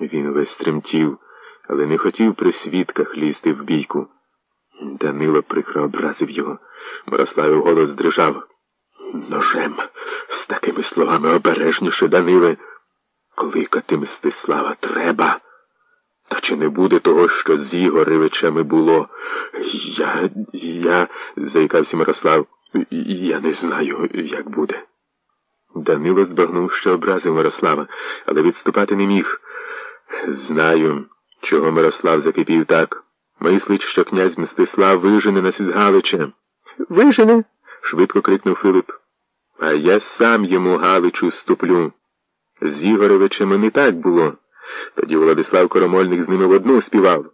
Він весь тремтів, але не хотів при свідках лізти в бійку. Данило прикро образив його. Мирославів голос дрижав. Ножем, з такими словами обережніше, Даниле. Кликати Мстислава треба. Та чи не буде того, що з Ігоревичами було? Я, я, заїкався Мирослав, я не знаю, як буде. Данило збагнув, що образив Мирослава, але відступати не міг. Знаю, чого Мирослав закипів так. Мислить, що князь Мстислав вижене нас із Галича. Вижене? швидко крикнув Филип. А я сам йому Галичу ступлю. З Ігоревичами не так було. Тоді Владислав Коромольник з ними в одну співав.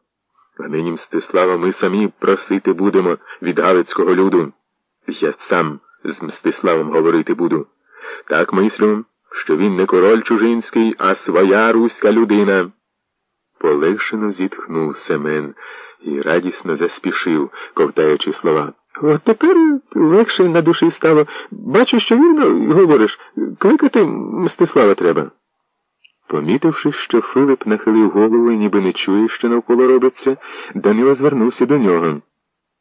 А нині Мстислава ми самі просити будемо від Галицького люду. Я сам з Мстиславом говорити буду. Так мислю, що він не король чужинський, а своя руська людина. Полегшено зітхнув Семен і радісно заспішив, ковтаючи слова. От тепер легше на душі стало. Бачу, що вірно говориш, кликати Мстислава треба. Помітивши, що Филип нахилив голову і ніби не чує, що навколо робиться, Данило звернувся до нього.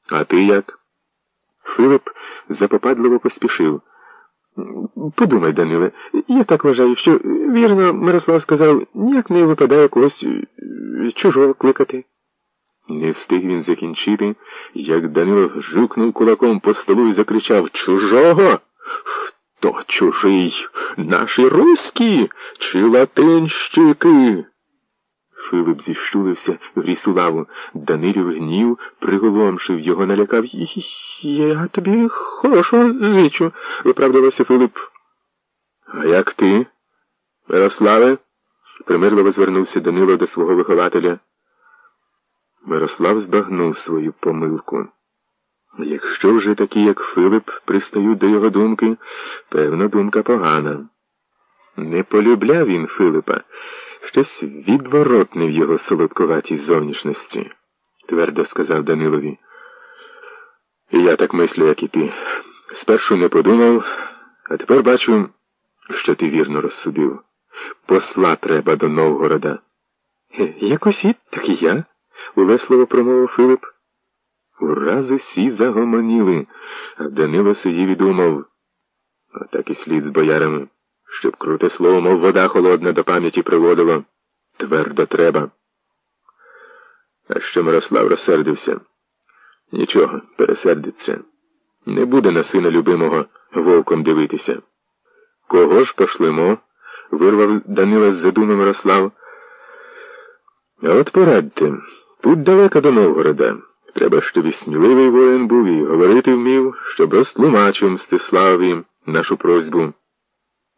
А ти як? Филип запопадливо поспішив. Подумай, Даниле, я так вважаю, що вірно, Мирослав сказав, ніяк не випадає когось чужого кликати. Не встиг він закінчити, як Данило жукнув кулаком по столу і закричав Чужого? Хто чужий? Наші руські чи латинщики? Филип зіщулився в рісу лаву. Данилів гнів приголомшив його, налякав. Я тобі хорошого зичу, виправдувався Филип. А як ти, Мирославе? примирливо звернувся Данило до свого вихователя. Мирослав збагнув свою помилку. Якщо вже такі, як Филип, пристають до його думки, певна думка погана. Не полюбляв він Филипа, щось відворотне в його солодкуватій зовнішності, твердо сказав Данилові. Я так мислю, як і ти. Спершу не подумав, а тепер бачу, що ти вірно розсудив. Посла треба до Новгорода. Як усі, так і я, улесливо промовив Филип. Ураз усі загомоніли, а Данило сидів і думав, а так і слід з боярами, щоб круте слово, мов вода холодна до пам'яті приводило. Твердо треба. А що Мирослав розсердився? Нічого, пересердиться. Не буде на сина любимого вовком дивитися. Кого ж пошлемо? вирвав Данила з задуми Мирослав. А от порадьте, путь далеко до Новгорода. Треба, щоб і сміливий воїн був і говорити вмів, щоб розтлумачив Мстиславі нашу просьбу.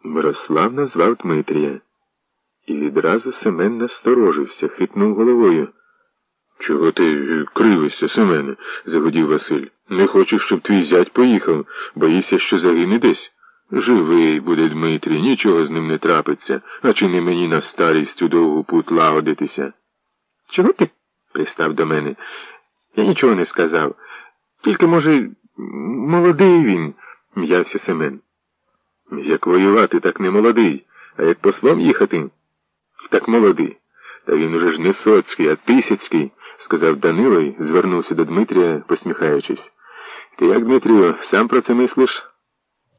Мирослав назвав Дмитрія. І відразу Семен насторожився, хитнув головою. Чого ти кривишся, Семене? загодів Василь. Не хочеш, щоб твій зять поїхав, боїшся, що загине десь. Живий буде Дмитрій, нічого з ним не трапиться, а чи не мені на старість у довгу пут лагодитися? Чого ти пристав до мене? Я нічого не сказав. Тільки, може, молодий він, м'явся Семен. Як воювати, так не молодий, а як послом їхати, так молодий. Та він уже ж не соцький, а тисяцький, сказав Данило і звернувся до Дмитрія, посміхаючись. Ти як, Дмитрію, сам про це мислиш?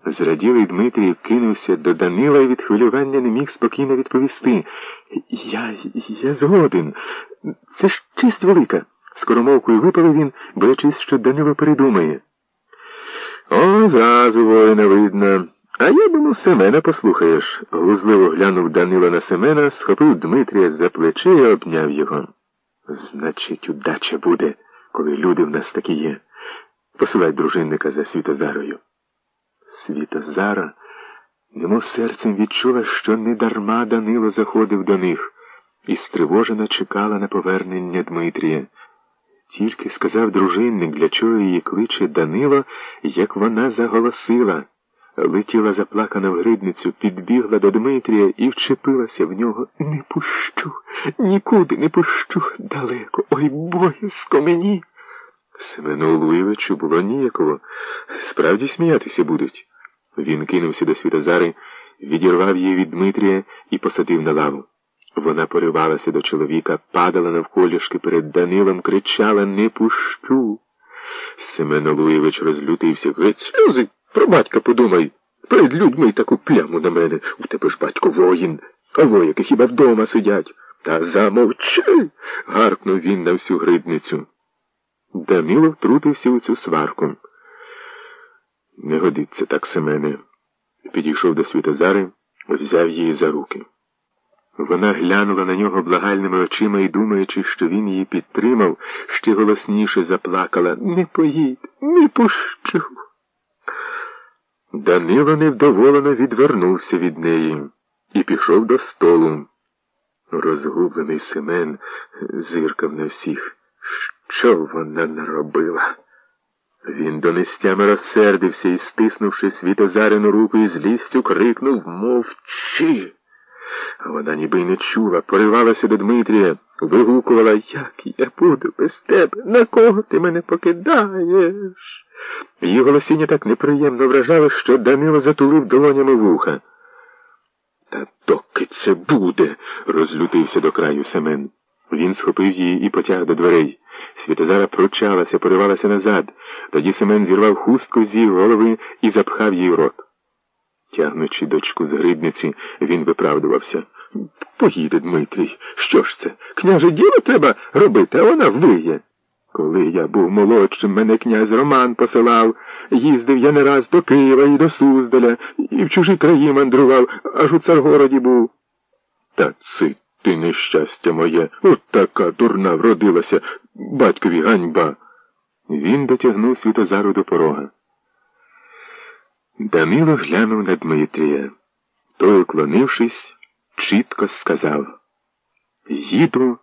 Зраділий Дмитрій кинувся до Данила і від хвилювання не міг спокійно відповісти. Я я згоден. Це ж честь велика. Скоромовкою випалив він, боячись, що Данило передумає. О, зразу воїна видно. А я думав, Семена послухаєш. Глузливо глянув Данило на Семена, схопив Дмитрія за плече і обняв його. Значить, удача буде, коли люди в нас такі є. Посилай дружинника за Світозарою. Світозара, немов серцем відчула, що недарма Данило заходив до них, і стривожено чекала на повернення Дмитрія. Тільки сказав дружинник, для чого її кличе Данило, як вона заголосила. Летіла заплакана в гридницю, підбігла до Дмитрія і вчепилася в нього. Не пущу, нікуди не пущу далеко. Ой боязко мені. Семену Луєвичу було ніяково. Справді сміятися будуть. Він кинувся до Світозари, відірвав її від Дмитрія і посадив на лаву. Вона поривалася до чоловіка, падала навколішки перед Данилом, кричала Не пущу. Семен Олуєвич розлютився. Геть сльози, про батька подумай. Перед людьми таку пляму на мене. У тебе ж батько воїн, а вояки хіба вдома сидять. Та замовчи. гаркнув він на всю гридницю. Данило втрутився у цю сварку. Не годиться так, Семене. Підійшов до Світозари, взяв її за руки. Вона глянула на нього благальними очима і, думаючи, що він її підтримав, ще голосніше заплакала Не поїдь, не пущу. Данило невдоволено відвернувся від неї і пішов до столу. Розгублений Семен зиркав на всіх. Що вона наробила? Він донестями розсердився і, стиснувши світозарину руку і злістю, крикнув Мовчи. Вона ніби й не чула, поривалася до Дмитрія, вигукувала, як я буду без тебе, на кого ти мене покидаєш? Її голосіння так неприємно вражало, що Данило затулив долонями вуха. Та доки це буде, розлютився до краю Семен. Він схопив її і потяг до дверей. Світозара пручалася, поривалася назад. Тоді Семен зірвав хустку з її голови і запхав їй рот. Тягнучи дочку з грибниці, він виправдувався. Поїде Дмитрій. Що ж це? Княже діло треба робити, а вона виє. Коли я був молодшим, мене князь Роман посилав. Їздив я не раз до Києва і до Суздаля, і в чужі краї мандрував, аж у царгороді був. Та ци ти нещастя моє, от така дурна вродилася, батькові ганьба. Він дотягнув Світозару до порога. Данило глянув на Дмитрія. Той, уклонившись, чітко сказав Їду